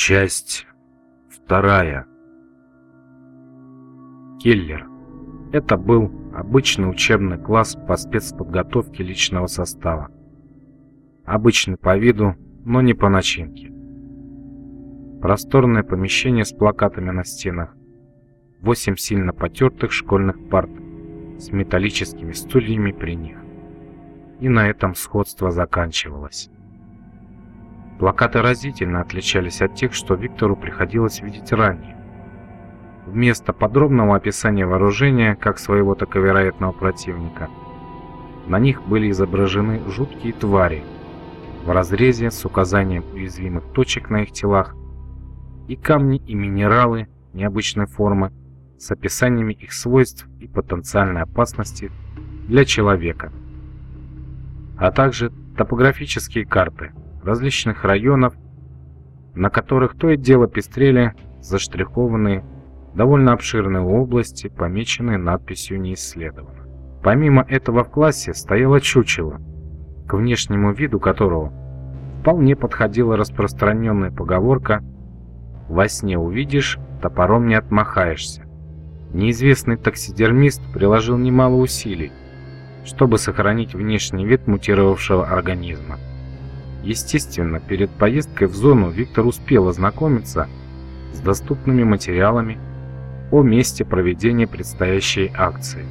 Часть вторая. Киллер. Это был обычный учебный класс по спецподготовке личного состава. Обычный по виду, но не по начинке. Просторное помещение с плакатами на стенах. Восемь сильно потертых школьных парт с металлическими стульями при них. И на этом сходство заканчивалось. Плакаты разительно отличались от тех, что Виктору приходилось видеть ранее. Вместо подробного описания вооружения, как своего, так и вероятного противника, на них были изображены жуткие твари в разрезе с указанием уязвимых точек на их телах и камни и минералы необычной формы с описаниями их свойств и потенциальной опасности для человека, а также топографические карты – различных районов, на которых то и дело пестрели заштрихованные, довольно обширные области, помеченные надписью «Не исследовано». Помимо этого в классе стояло чучело, к внешнему виду которого вполне подходила распространенная поговорка «Во сне увидишь, топором не отмахаешься». Неизвестный таксидермист приложил немало усилий, чтобы сохранить внешний вид мутировавшего организма. Естественно, перед поездкой в зону Виктор успел ознакомиться с доступными материалами о месте проведения предстоящей акции.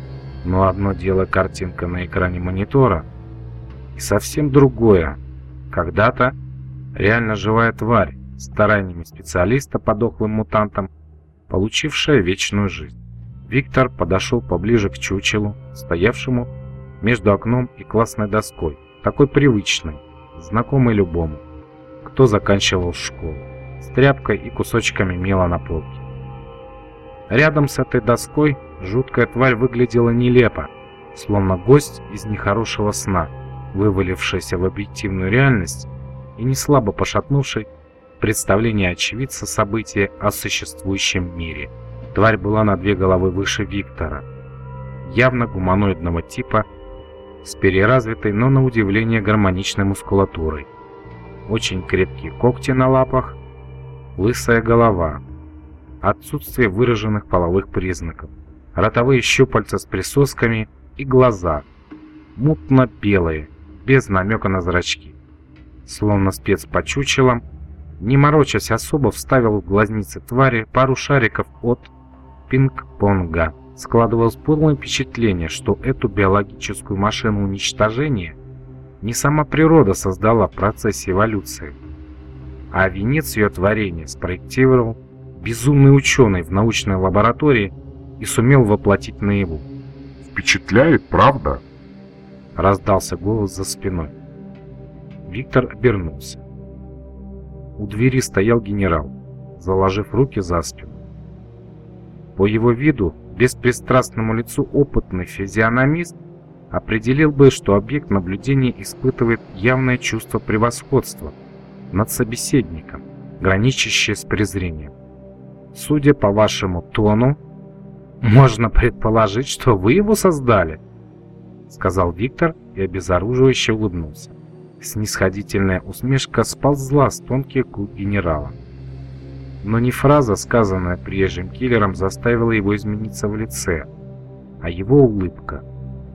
Но одно дело картинка на экране монитора, и совсем другое. Когда-то реально живая тварь, стараниями специалиста по дохлым мутантам, получившая вечную жизнь. Виктор подошел поближе к чучелу, стоявшему между окном и классной доской, такой привычной, знакомый любому, кто заканчивал школу, с тряпкой и кусочками мела на полке. Рядом с этой доской жуткая тварь выглядела нелепо, словно гость из нехорошего сна, вывалившийся в объективную реальность и не слабо пошатнувший представление очевидца события о существующем мире. Тварь была на две головы выше Виктора, явно гуманоидного типа с переразвитой, но на удивление гармоничной мускулатурой. Очень крепкие когти на лапах, лысая голова, отсутствие выраженных половых признаков, ротовые щупальца с присосками и глаза, мутно-белые, без намека на зрачки. Словно спец по чучелам, не морочась особо, вставил в глазницы твари пару шариков от пинг-понга складывалось полное впечатление, что эту биологическую машину уничтожения не сама природа создала в процессе эволюции, а венец ее творения спроектировал безумный ученый в научной лаборатории и сумел воплотить наяву. «Впечатляет, правда?» Раздался голос за спиной. Виктор обернулся. У двери стоял генерал, заложив руки за спину. По его виду беспристрастному лицу опытный физиономист определил бы, что объект наблюдения испытывает явное чувство превосходства над собеседником, граничащее с презрением. Судя по вашему тону, можно предположить, что вы его создали, сказал Виктор и обезоруживающе улыбнулся. Снисходительная усмешка сползла с тонких губ генерала. Но не фраза, сказанная прежним киллером, заставила его измениться в лице, а его улыбка.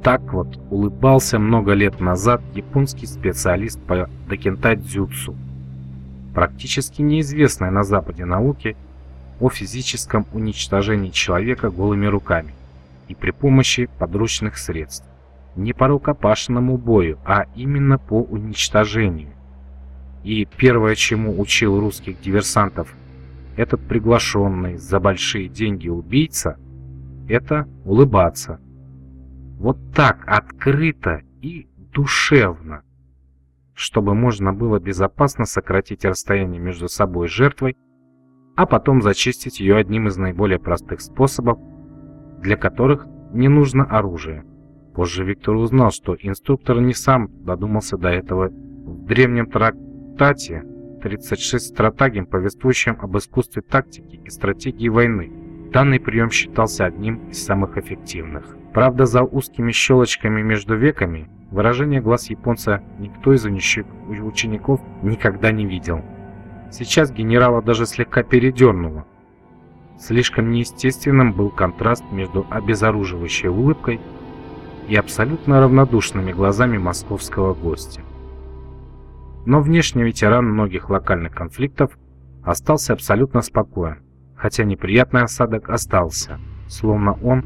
Так вот улыбался много лет назад японский специалист по докентадзюцу, практически неизвестной на Западе науке о физическом уничтожении человека голыми руками и при помощи подручных средств. Не по рукопашному бою, а именно по уничтожению. И первое, чему учил русских диверсантов этот приглашенный за большие деньги убийца – это улыбаться. Вот так, открыто и душевно, чтобы можно было безопасно сократить расстояние между собой и жертвой, а потом зачистить ее одним из наиболее простых способов, для которых не нужно оружие. Позже Виктор узнал, что инструктор не сам додумался до этого. В древнем трактате 36 стратегем, повествующим об искусстве тактики и стратегии войны. Данный прием считался одним из самых эффективных. Правда, за узкими щелочками между веками выражение глаз японца никто из учеников никогда не видел. Сейчас генерала даже слегка передернуло. Слишком неестественным был контраст между обезоруживающей улыбкой и абсолютно равнодушными глазами московского гостя. Но внешний ветеран многих локальных конфликтов остался абсолютно спокоен, хотя неприятный осадок остался, словно он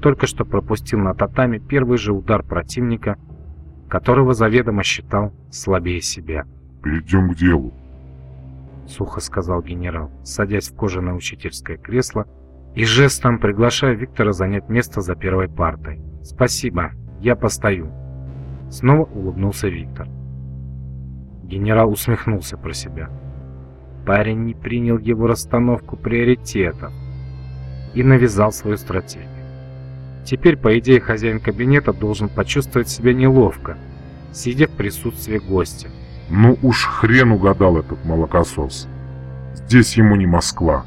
только что пропустил на татами первый же удар противника, которого заведомо считал слабее себя. «Перейдем к делу», — сухо сказал генерал, садясь в кожаное учительское кресло и жестом приглашая Виктора занять место за первой партой. «Спасибо, я постою». Снова улыбнулся Виктор. Генерал усмехнулся про себя. Парень не принял его расстановку приоритетов и навязал свою стратегию. Теперь, по идее, хозяин кабинета должен почувствовать себя неловко, сидя в присутствии гостя. Ну уж хрен угадал этот молокосос. Здесь ему не Москва,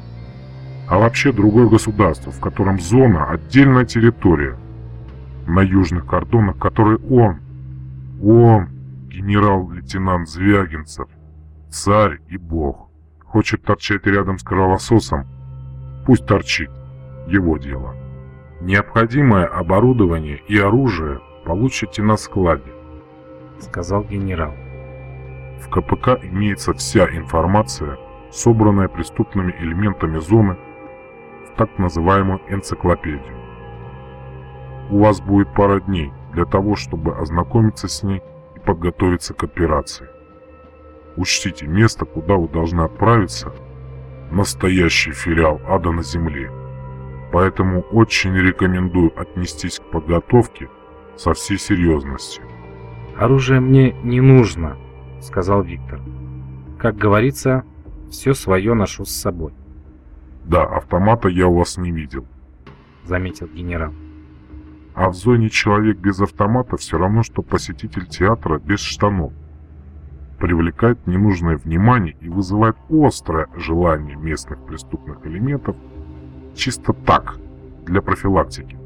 а вообще другое государство, в котором зона – отдельная территория, на южных кордонах которой он, он, генерал-лейтенант Звягинцев, царь и бог, хочет торчать рядом с кровососом, пусть торчит, его дело. Необходимое оборудование и оружие получите на складе, сказал генерал. В КПК имеется вся информация, собранная преступными элементами зоны в так называемую энциклопедию. У вас будет пара дней для того, чтобы ознакомиться с ней подготовиться к операции. Учтите место, куда вы должны отправиться, настоящий филиал ада на земле – Поэтому очень рекомендую отнестись к подготовке со всей серьезностью. «Оружие мне не нужно», — сказал Виктор. «Как говорится, все свое ношу с собой». «Да, автомата я у вас не видел», — заметил генерал. «А в зоне человек без автомата все равно, что посетитель театра без штанов. Привлекает ненужное внимание и вызывает острое желание местных преступных элементов Чисто так, для профилактики.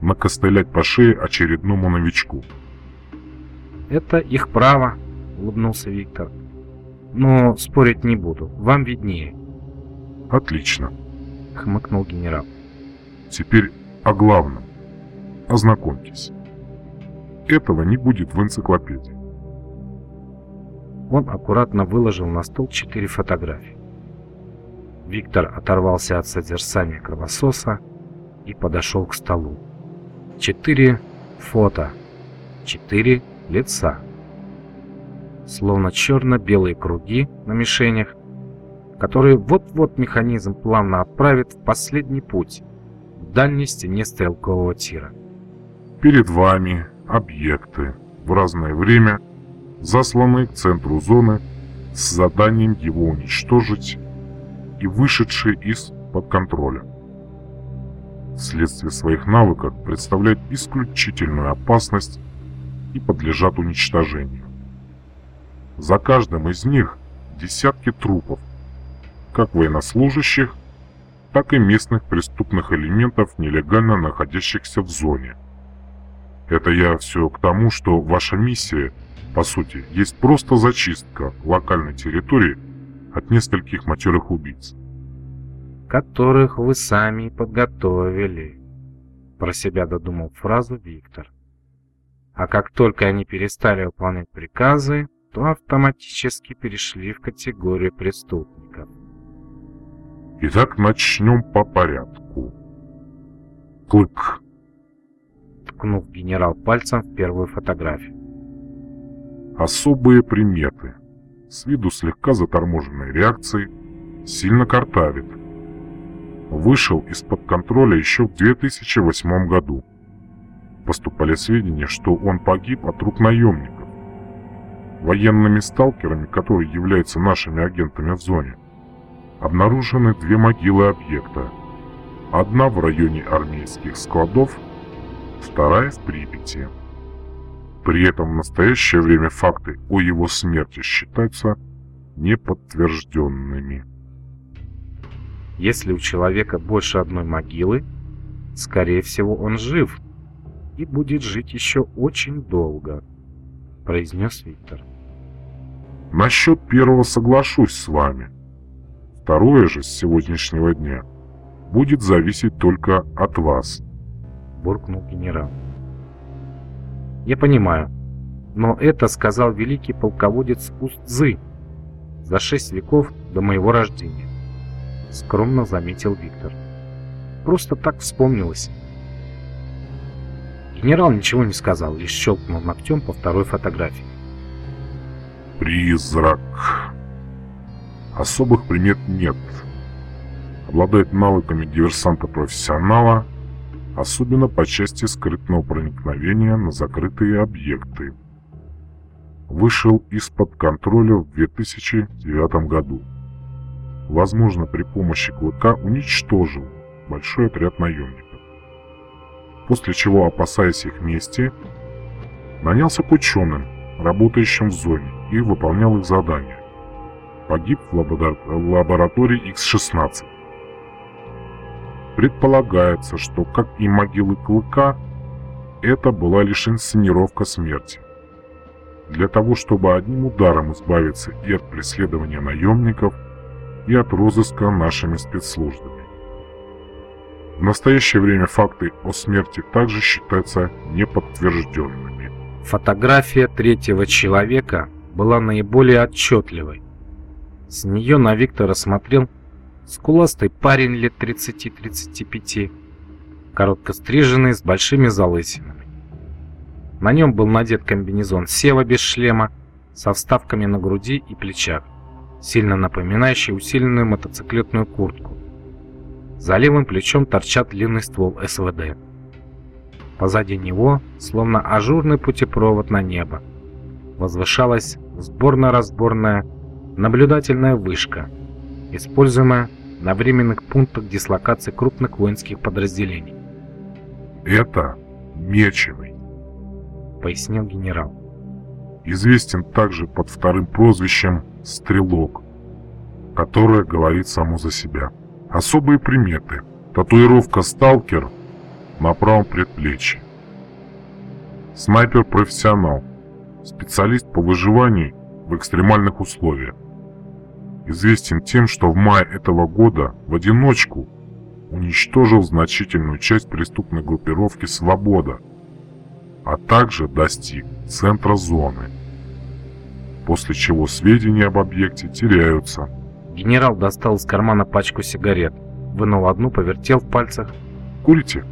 Накостылять по шее очередному новичку. «Это их право», — улыбнулся Виктор. «Но спорить не буду, вам виднее». «Отлично», — хмыкнул генерал. «Теперь о главном. Ознакомьтесь. Этого не будет в энциклопедии». Он аккуратно выложил на стол четыре фотографии. Виктор оторвался от созерцания кровососа и подошел к столу. Четыре фото, четыре лица. Словно черно-белые круги на мишенях, которые вот-вот механизм плавно отправит в последний путь в дальней стене стрелкового тира. Перед вами объекты в разное время, засланные к центру зоны с заданием его уничтожить и вышедшие из-под контроля. Вследствие своих навыков представляют исключительную опасность и подлежат уничтожению. За каждым из них десятки трупов, как военнослужащих, так и местных преступных элементов, нелегально находящихся в зоне. Это я все к тому, что ваша миссия, по сути, есть просто зачистка локальной территории от нескольких матерых убийц. «Которых вы сами подготовили», — про себя додумал фразу Виктор. А как только они перестали выполнять приказы, то автоматически перешли в категорию преступников. Итак, начнем по порядку. Клык. Ткнув генерал пальцем в первую фотографию. Особые приметы с виду слегка заторможенной реакцией, сильно картавит. Вышел из-под контроля еще в 2008 году. Поступали сведения, что он погиб от рук наемников. Военными сталкерами, которые являются нашими агентами в зоне, обнаружены две могилы объекта. Одна в районе армейских складов, вторая в Припяти. При этом в настоящее время факты о его смерти считаются неподтвержденными. Если у человека больше одной могилы, скорее всего он жив и будет жить еще очень долго, произнес Виктор. Насчет первого соглашусь с вами. Второе же с сегодняшнего дня будет зависеть только от вас. Буркнул генерал. Я понимаю, но это сказал великий полководец Устзы за шесть веков до моего рождения. Скромно заметил Виктор. Просто так вспомнилось. Генерал ничего не сказал, лишь щелкнул ногтем по второй фотографии. Призрак. Особых примет нет. Обладает навыками диверсанта-профессионала, особенно по части скрытного проникновения на закрытые объекты. Вышел из-под контроля в 2009 году. Возможно, при помощи клыка уничтожил большой отряд наемников. После чего, опасаясь их мести, нанялся к ученым, работающим в зоне, и выполнял их задания. Погиб в, лабора... в лаборатории X-16. Предполагается, что, как и могилы Клыка, это была лишь инсценировка смерти. Для того, чтобы одним ударом избавиться и от преследования наемников, и от розыска нашими спецслужбами. В настоящее время факты о смерти также считаются неподтвержденными. Фотография третьего человека была наиболее отчетливой. С нее на Виктора смотрел скуластый парень лет 30-35, коротко стриженный с большими залысинами. На нем был надет комбинезон Сева без шлема, со вставками на груди и плечах, сильно напоминающий усиленную мотоциклетную куртку. За левым плечом торчат длинный ствол СВД. Позади него, словно ажурный путепровод на небо, возвышалась сборно-разборная наблюдательная вышка, используемая на временных пунктах дислокации крупных воинских подразделений. «Это Меченый», — пояснил генерал. «Известен также под вторым прозвищем «Стрелок», которое говорит само за себя. Особые приметы. Татуировка «Сталкер» на правом предплечье. Снайпер-профессионал. Специалист по выживанию в экстремальных условиях. Известен тем, что в мае этого года в одиночку уничтожил значительную часть преступной группировки «Свобода», а также достиг центра зоны, после чего сведения об объекте теряются. Генерал достал из кармана пачку сигарет, вынул одну, повертел в пальцах. «Курите?»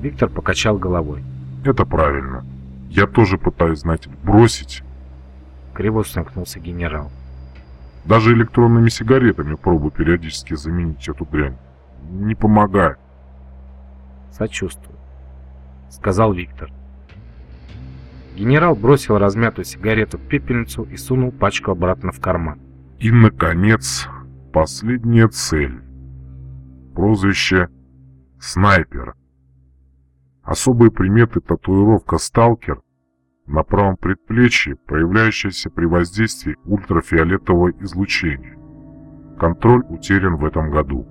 Виктор покачал головой. «Это правильно. Я тоже пытаюсь, знаете, бросить». Криво усмехнулся генерал. Даже электронными сигаретами пробую периодически заменить эту дрянь. Не помогает. Сочувствую, сказал Виктор. Генерал бросил размятую сигарету в пепельницу и сунул пачку обратно в карман. И, наконец, последняя цель. Прозвище «Снайпер». Особые приметы татуировка «Сталкер» на правом предплечье, проявляющаяся при воздействии ультрафиолетового излучения. Контроль утерян в этом году.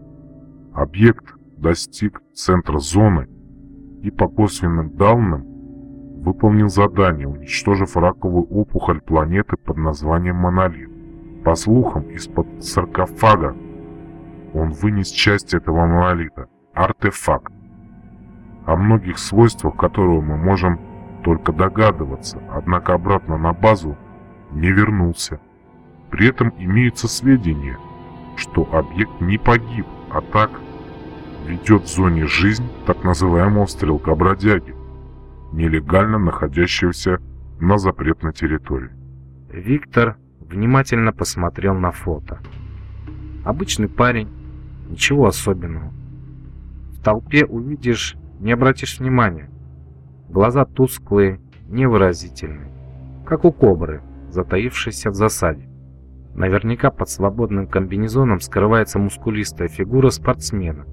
Объект достиг центра зоны и по косвенным данным выполнил задание, уничтожив раковую опухоль планеты под названием Монолит. По слухам, из-под саркофага он вынес часть этого монолита – артефакт, о многих свойствах которого мы можем только догадываться, однако обратно на базу не вернулся. При этом имеются сведения, что объект не погиб, а так ведет в зоне жизнь так называемого стрелка-бродяги, нелегально находящегося на запретной территории. Виктор внимательно посмотрел на фото. Обычный парень, ничего особенного. В толпе увидишь, не обратишь внимания. Глаза тусклые, невыразительные, как у кобры, затаившейся в засаде. Наверняка под свободным комбинезоном скрывается мускулистая фигура спортсмена.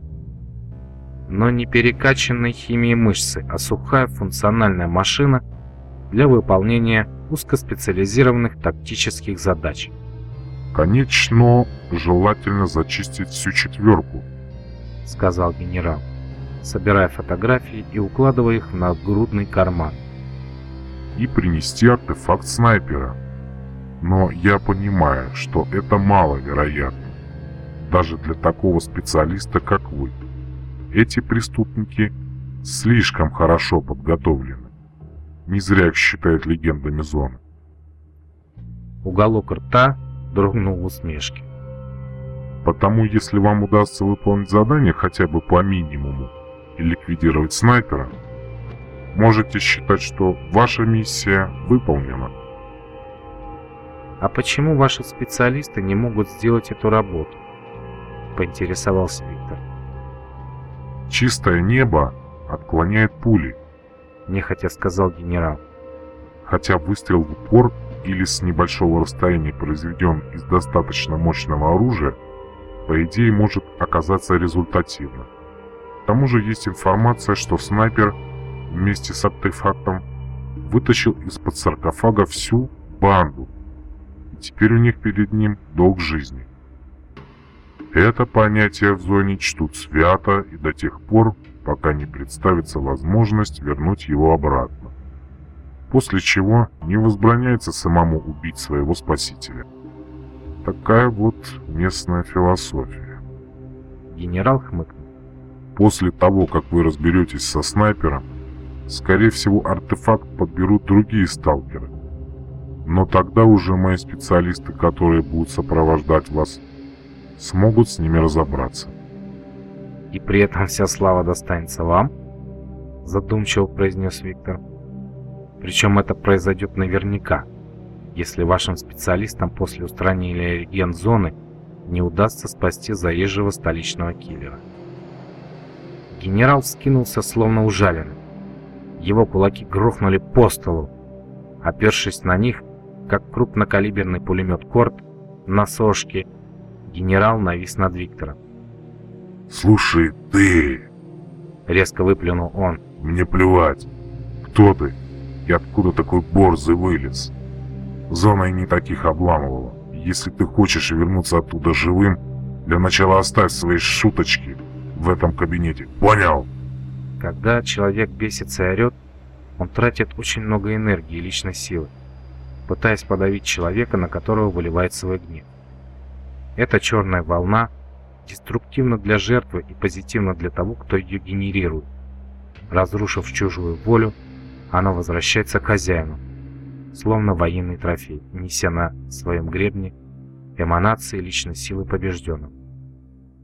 Но не перекачанной химией мышцы, а сухая функциональная машина для выполнения узкоспециализированных тактических задач. «Конечно, желательно зачистить всю четверку», — сказал генерал собирая фотографии и укладывая их в нагрудный карман. И принести артефакт снайпера. Но я понимаю, что это маловероятно. Даже для такого специалиста, как вы. Эти преступники слишком хорошо подготовлены. Не зря их считают легендами зоны. Уголок рта дрогнул в усмешке. Потому если вам удастся выполнить задание хотя бы по минимуму и ликвидировать снайпера, можете считать, что ваша миссия выполнена. А почему ваши специалисты не могут сделать эту работу? Поинтересовался Виктор. Чистое небо отклоняет пули, нехотя сказал генерал. Хотя выстрел в упор или с небольшого расстояния произведен из достаточно мощного оружия, по идее может оказаться результативным. К тому же есть информация, что снайпер вместе с артефактом вытащил из-под саркофага всю банду, и теперь у них перед ним долг жизни. Это понятие в зоне чтут свято и до тех пор, пока не представится возможность вернуть его обратно. После чего не возбраняется самому убить своего спасителя. Такая вот местная философия. Генерал хмыкнул. После того, как вы разберетесь со снайпером, скорее всего артефакт подберут другие сталкеры. Но тогда уже мои специалисты, которые будут сопровождать вас, смогут с ними разобраться. И при этом вся слава достанется вам? Задумчиво произнес Виктор. Причем это произойдет наверняка, если вашим специалистам после устранения реген-зоны не удастся спасти заезжего столичного киллера. Генерал вскинулся, словно ужаленный. Его кулаки грохнули по столу. Опершись на них, как крупнокалиберный пулемет «Корт» на сошке, генерал навис над Виктором. «Слушай, ты...» — резко выплюнул он. «Мне плевать. Кто ты? И откуда такой борзый вылез? Зона и не таких обламывала. Если ты хочешь вернуться оттуда живым, для начала оставь свои шуточки в этом кабинете. Понял?» Когда человек бесится и орет, он тратит очень много энергии и личной силы, пытаясь подавить человека, на которого выливает свой гнев. Эта черная волна — деструктивно для жертвы и позитивно для того, кто ее генерирует. Разрушив чужую волю, она возвращается к хозяину, словно военный трофей, неся на своем гребне эманации личной силы побежденного.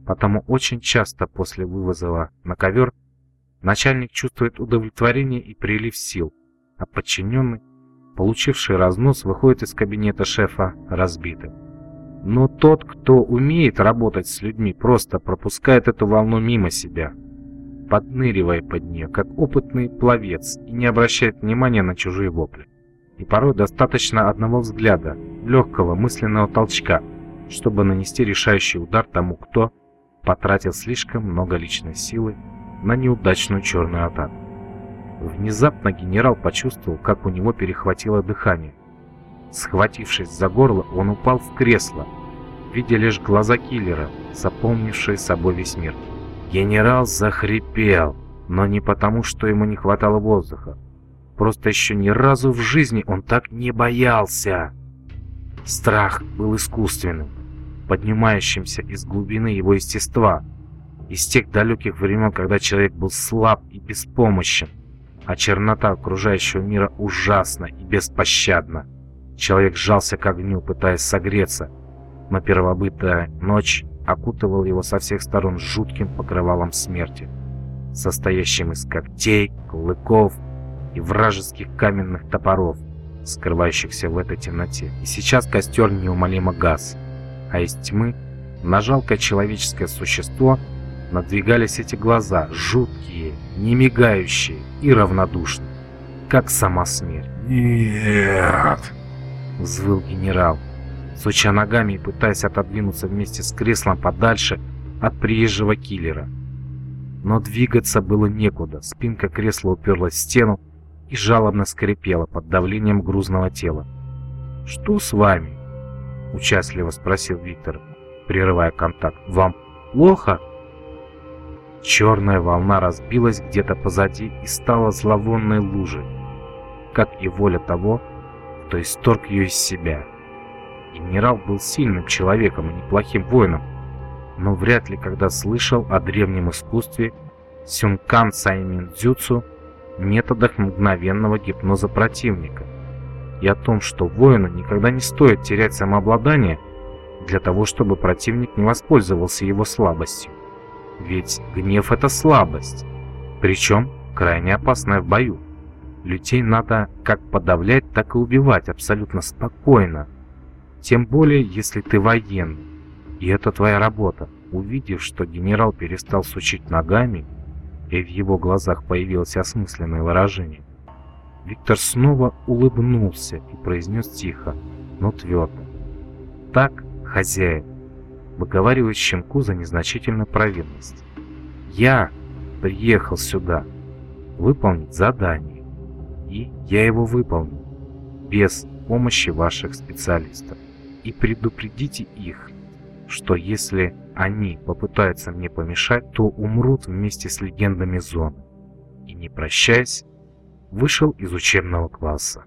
Потому очень часто после вывоза на ковер начальник чувствует удовлетворение и прилив сил, а подчиненный, получивший разнос, выходит из кабинета шефа разбитым. Но тот, кто умеет работать с людьми, просто пропускает эту волну мимо себя, подныривая под нее, как опытный пловец, и не обращает внимания на чужие вопли. И порой достаточно одного взгляда, легкого мысленного толчка, чтобы нанести решающий удар тому, кто потратил слишком много личной силы на неудачную черную атаку. Внезапно генерал почувствовал, как у него перехватило дыхание, Схватившись за горло, он упал в кресло, видя лишь глаза киллера, заполнившие собой весь мир. Генерал захрипел, но не потому, что ему не хватало воздуха. Просто еще ни разу в жизни он так не боялся. Страх был искусственным, поднимающимся из глубины его естества, из тех далеких времен, когда человек был слаб и беспомощен, а чернота окружающего мира ужасна и беспощадна. Человек сжался к огню, пытаясь согреться, но первобытная ночь окутывал его со всех сторон жутким покрывалом смерти, состоящим из когтей, клыков и вражеских каменных топоров, скрывающихся в этой темноте. И сейчас костер неумолимо гас, а из тьмы на жалкое человеческое существо надвигались эти глаза, жуткие, не мигающие и равнодушные, как сама смерть. «Нет!» — взвыл генерал, суча ногами и пытаясь отодвинуться вместе с креслом подальше от приезжего киллера. Но двигаться было некуда, спинка кресла уперлась в стену и жалобно скрипела под давлением грузного тела. «Что с вами?» — участливо спросил Виктор, прерывая контакт. «Вам плохо?» Черная волна разбилась где-то позади и стала зловонной лужей, как и воля того, кто исторг ее из себя. Генерал был сильным человеком и неплохим воином, но вряд ли когда слышал о древнем искусстве Сюнкан Саймин Дзюцу, методах мгновенного гипноза противника, и о том, что воину никогда не стоит терять самообладание для того, чтобы противник не воспользовался его слабостью. Ведь гнев — это слабость, причем крайне опасная в бою. Людей надо как подавлять, так и убивать абсолютно спокойно. Тем более, если ты военный, и это твоя работа. Увидев, что генерал перестал сучить ногами, и в его глазах появилось осмысленное выражение, Виктор снова улыбнулся и произнес тихо, но твердо. «Так, хозяин, выговаривает щенку за незначительную провинность. Я приехал сюда выполнить задание, и я его выполню без помощи ваших специалистов. И предупредите их, что если они попытаются мне помешать, то умрут вместе с легендами зоны. И не прощаясь, вышел из учебного класса.